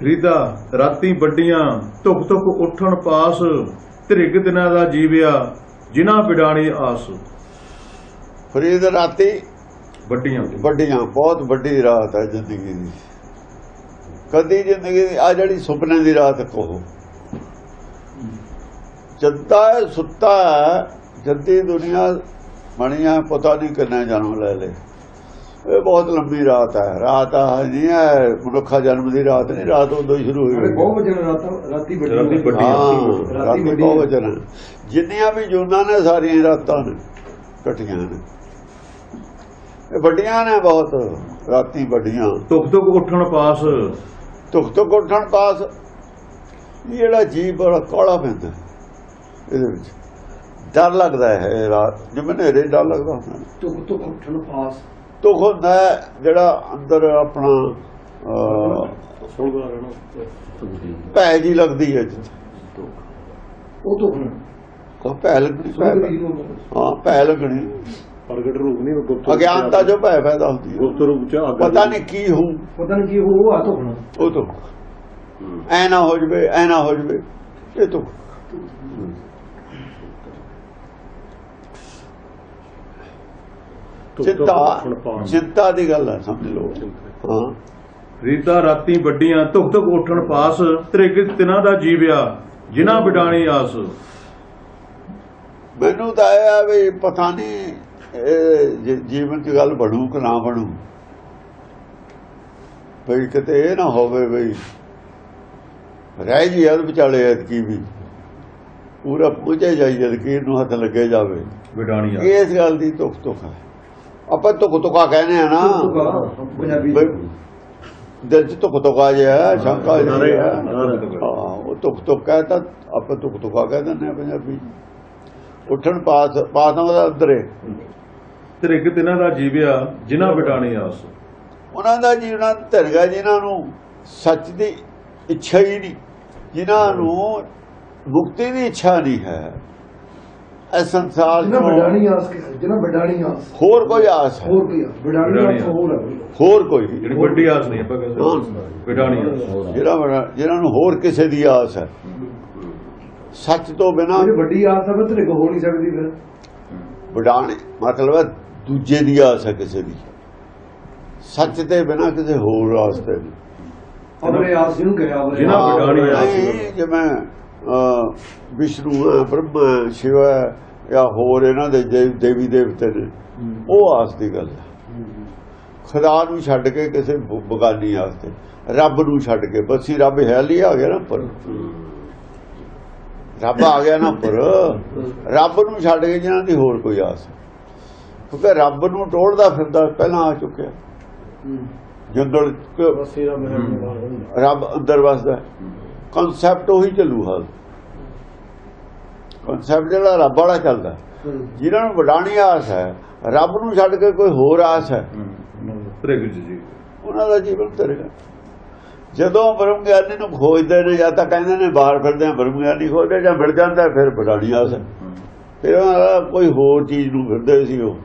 ਫਰੀਦਾ ਰਾਤੀ ਵੱਡੀਆਂ ਧੁਕ ਧੁਕ ਉੱਠਣ ਪਾਸ ਧ੍ਰਿਗ ਦਿਨਾਂ ਦਾ ਜੀਵਿਆ ਜਿਨ੍ਹਾਂ ਵਿਡਾਣੀ ਆਸ। ਫਰੀਦ ਰਾਤੀ ਵੱਡੀਆਂ ਵੱਡੀਆਂ ਬਹੁਤ ਵੱਡੀ ਰਾਤ ਹੈ ਜ਼ਿੰਦਗੀ ਦੀ। ਕਦੀ ਜ਼ਿੰਦਗੀ ਦੀ ਆ ਜਿਹੜੀ ਸੁਪਨੇ ਦੀ ਰਾਤ ਕਹੋ। ਜੱਦਾ ਸੁੱਤਾ ਜੱਦੀ ਦੁਨੀਆ ਬਣੀਆਂ ਪਤਾ ਨਹੀਂ ਕਿੰਨਾ ਜਨਮ ਲੈ ਲੇ ਇਹ ਬਹੁਤ ਲੰਬੀ ਰਾਤ ਹੈ। ਰਾਤ ਆ ਨਹੀਂ ਹੈ ਮਨੁੱਖਾ ਜਨਮ ਦੀ ਰਾਤ ਨਹੀਂ ਰਾਤ ਉਦੋਂ ਹੀ ਸ਼ੁਰੂ ਹੋਈ ਬਹੁਤ ਵਜਨ ਰਾਤਾਂ ਰਾਤੀ ਵੱਡੀ ਰਾਤੀ ਬਹੁਤ। ਜਿੰਨੀਆਂ ਵੀ ਜੂਨਾਂ ਨੇ ਸਾਰੀਆਂ ਰਾਤਾਂ ਨੇ ਇਕੱਠੀਆਂ ਨੇ। ਇਹ ਵੱਡੀਆਂ ਨੇ ਬਹੁਤ ਰਾਤੀ ਵੱਡੀਆਂ। ਧੁਕ ਧੁਕ ਉੱਠਣ ਪਾਸ। ਧੁੱਖ ਤੋਂ ਉੱਠਣ ਪਾਸ ਇਹ ਜਿਹੜਾ ਜੀਵ ਬੜਾ ਕਾਲਾ ਪੈਂਦਾ ਇਹਦੇ ਵਿੱਚ। ਡਰ ਲੱਗਦਾ ਹੈ ਰਾਤ ਜਿਵੇਂ ਹਨੇਰੇ ਡਰ ਲੱਗਦਾ ਹੁੰਦਾ ਤੁਕ ਤੁਕ ਉੱਠਣ ਪਾਸ। ਧੁੱਖ ਹੁੰਦਾ ਹੈ ਜਿਹੜਾ ਅੰਦਰ ਆਪਣਾ ਸੁਣਦਾ ਰਹਿਣਾ ਭੈ ਜੀ ਲੱਗਦੀ ਹੈ ਜਿੱਥੇ ਉਹ ਨਾ ਉਹ ਭੈ ਲੱਗਣੀ ਹਾਂ ਭੈ ਲੱਗਣੀ। ਪ੍ਰਗਟ ਰੂਪ ਨਹੀਂ ਗੁਪਤ ਅਗਿਆਨਤਾ ਜੋ ਭੈ ਪੈਦਾ ਹੁੰਦੀ ਹੈ। ਗੁਪਤ ਰੂਪ ਚ ਪਤਾ ਨਹੀਂ ਕੀ ਹੋਊ। ਪਤਾ ਨਹੀਂ ਕੀ ਉਹ ਆ ਨਾ ਉਹ ਤੋਂ ਐ ਨਾ ਹੋ ਜਵੇ ਐ ਨਾ ਹੋ ਜਵੇ ਇਹ ਤੋਂ ਚਿੰਤਾ ਚਿੰਤਾ ਦੀ ਗੱਲ ਹੈ ਸਮਝ ਲਓ। ਹਾਂ। ਫਰੀਦਾ ਰਾਤੀ ਵੱਡੀਆਂ ਧੁਕ ਧੁਕ ਉੱਠਣ ਪਾਸ ਧ੍ਰਿਗ ਦਿਨਾਂ ਦਾ ਜੀਵਿਆ ਜਿਨ੍ਹਾਂ ਵਿਡਾਣੀ ਆਸ। ਮੈਨੂੰ ਤਾਂ ਇਹ ਆ ਵੀ ਪਤਾ ਨਹੀਂ ਜੀਵਨ ਚ ਗੱਲ ਬਣੂ ਕਿ ਨਾ ਬਣੂ। ਭਈ ਕਿਤੇ ਇਹ ਨਾ ਹੋਵੇ ਬਈ ਰਹਿ ਜੀ ਯਾਰ ਵਿਚਾਲੇ ਐਤਕੀ ਵੀ। ਪੂਰਾ ਪੁੱਜੇ ਜਾਈ ਜਦ ਕਿ ਇਹਨੂੰ ਹੱਥ ਲੱਗੇ ਜਾਵੇ। ਵਿਡਾਣੀ ਇਸ ਗੱਲ ਦੀ ਤੁਕ ਤੁਕ ਹੈ ਆਪਾਂ ਤੁਕ ਤੁਕਾ ਕਹਿੰਦੇ ਆ ਨਾ। ਪੰਜਾਬੀ ਦਿਲ ਚ ਤੁਕ ਤੁਕਾ ਜਿਹਾ ਸ਼ੰਕਾ ਜਿਹੀ ਹੈ। ਹਾਂ ਉਹ ਤੁਕ ਤੁਕ ਕਹਿੰਦਾ ਆਪਾਂ ਤੁਕ ਤੁਕਾ ਕਹਿ ਦਿੰਦੇ ਆ ਪੰਜਾਬੀ। ਉੱਠਣ ਪਾਸ ਪਾਸਾਂ ਦਾ ਅੰਦਰੇ ਧ੍ਰਿਗ ਦਿਨਾਂ ਦਾ ਜੀਵਿਆ ਜਿਨ੍ਹਾਂ ਵਿਡਾਣੀ ਆਸ ਉਹਨਾਂ ਦਾ ਜੀਵਨ ਧਰਗਾ ਜਿਨ੍ਹਾਂ ਨੂੰ ਸੱਚ ਦੀ ਇੱਛਾ ਹੀ ਨਹੀਂ। ਜਿਨ੍ਹਾਂ ਨੂੰ ਮੁਕਤੀ ਦੀ ਇੱਛਾ ਨਹੀਂ ਹੈ। ਇਸ ਸੰਸਾਰ ਜਿਹਨਾਂ ਵਡਾਣੀ ਆਸ ਕੇ ਜਿਹਨਾਂ ਵਡਾਣੀ ਆਸ ਹੋਰ ਕੋਈ ਆਸ ਹੈ? ਹੋਰ ਕੀ ਆ ਵਡਾਣੀ ਆਸ ਹੋਰ ਹੈ ਹੋਰ ਕੋਈ ਜਿਹੜੀ ਵੱਡੀ ਆਸ ਨਹੀਂ ਆਪਾਂ ਕਹਿੰਦੇ। ਹਾਂ। ਵਿਡਾਣੀ ਆਸ ਜਿਹੜਾ ਬੜਾ- ਜਿਹਨਾਂ ਨੂੰ ਹੋਰ ਕਿਸੇ ਦੀ ਆਸ ਹੈ। ਸੱਚ ਤੋਂ ਬਿਨਾਂ ਜਿਹੜੀ ਵੱਡੀ ਆਸ ਹੈ ਉਹ ਤੇ ਹੋ ਨਹੀਂ ਸਕਦੀ ਫਿਰ। ਵਡਾਣੇ ਮਤਲਬ ਹੈ ਦੂਜੇ ਦੀ ਆਸ ਹੈ ਕਿਸੇ ਦੀ। ਸੱਚ ਤੇ ਬਿਨਾਂ ਕਿਸੇ ਹੋਰ ਆਸ ਤੇ ਨਹੀਂ। ਆਪਣੇ ਆਸ ਨੂੰ ਕਿਹਾ ਉਹਨੇ ਜਿਹਨਾਂ ਹਾਂ, ਵਡਾਣੀ ਆਸ ਜਿਵੇਂ ਅਹ, ਵਿਸ਼ਨੂੰ ਹੈ ਬ੍ਰਹਮਾ ਹੈ ਸ਼ਿਵ ਹੈ ਜਾਂ ਹੋਰ ਇਹਨਾਂ ਦੇ ਦੇਵ- ਦੇਵੀ ਦੇਵਤੇ ਨੇ ਉਹ ਆਸ ਦੀ ਗੱਲ ਹੈ। ਖੁਦਾ ਨੂੰ ਛੱਡ ਕੇ ਕਿਸੇ ਬਗਾਨੀ ਆਸ ਤੇ ਰੱਬ ਨੂੰ ਛੱਡ ਕੇ ਬਸੀ ਰੱਬ ਹੈ ਲਈ ਆ ਗਿਆ ਨਾ ਪਰ ਰੱਬ ਆ ਗਿਆ ਨਾ ਪਰ ਰੱਬ ਨੂੰ ਛੱਡ ਕੇ ਜਿਹਨਾਂ ਦੀ ਹੋਰ ਕੋਈ ਆਸ ਹੈ। ਕਿਉਂਕਿ ਰੱਬ ਨੂੰ ਟੋੜਦਾ ਫਿਰਦਾ ਪਹਿਲਾਂ ਆ ਚੁੱਕਿਆ। ਜੰਦਲ ਰੱਬ ਅੰਦਰ ਵਸਦਾ ਕਨਸੈਪਟ ਉਹੀ ਚੱਲੂ ਹਾਲ ਕਨਸੈਪਟ ਜਿਹੜਾ ਰੱਬ ਵਾਲਾ ਚੱਲਦਾ। ਜਿਨ੍ਹਾਂ ਨੂੰ ਵਡਾਣੀ ਆਸ ਹੈ ਰੱਬ ਨੂੰ ਛੱਡ ਕੇ ਕੋਈ ਹੋਰ ਆਸ ਹੈ। ਜੀ ਉਹਨਾਂ ਦਾ ਜੀਵਨ ਤਰੇਗਾ ਜਦੋਂ ਬ੍ਰਹਮ ਗਿਆਨੀ ਨੂੰ ਖੋਜਦੇ ਨੇ ਜਾਂ ਤਾਂ ਕਹਿੰਦੇ ਨੇ ਬਾਹਰ ਫਿਰਦੇ ਆ ਬ੍ਰਹਮ ਗਿਆਨੀ ਖੋਜਦੇ ਜਾਂ ਮਿਲ ਜਾਂਦਾ ਫਿਰ ਵਡਾਣੀ ਆਸ ਹੈ। ਫਿਰ ਉਹਨਾਂ ਦਾ ਕੋਈ ਹੋਰ ਚੀਜ਼ ਨੂੰ ਫਿਰਦੇ ਸੀ ਉਹ।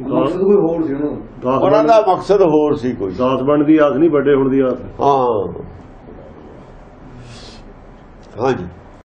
ਮਕਸਦ ਕੋਈ ਹੋਰ ਸੀ ਉਹਨਾਂ? ਦਾ ਉਹਨਾਂ ਦਾ ਮਕਸਦ ਹੋਰ ਸੀ ਕੋਈ। ਦਾਸ ਬਣ ਦੀ ਆਸ ਨਹੀਂ ਵੱਡੇ ਹੋਣ ਦੀ ਆਸ। ਹਾਂ। ਹਾਂਜੀ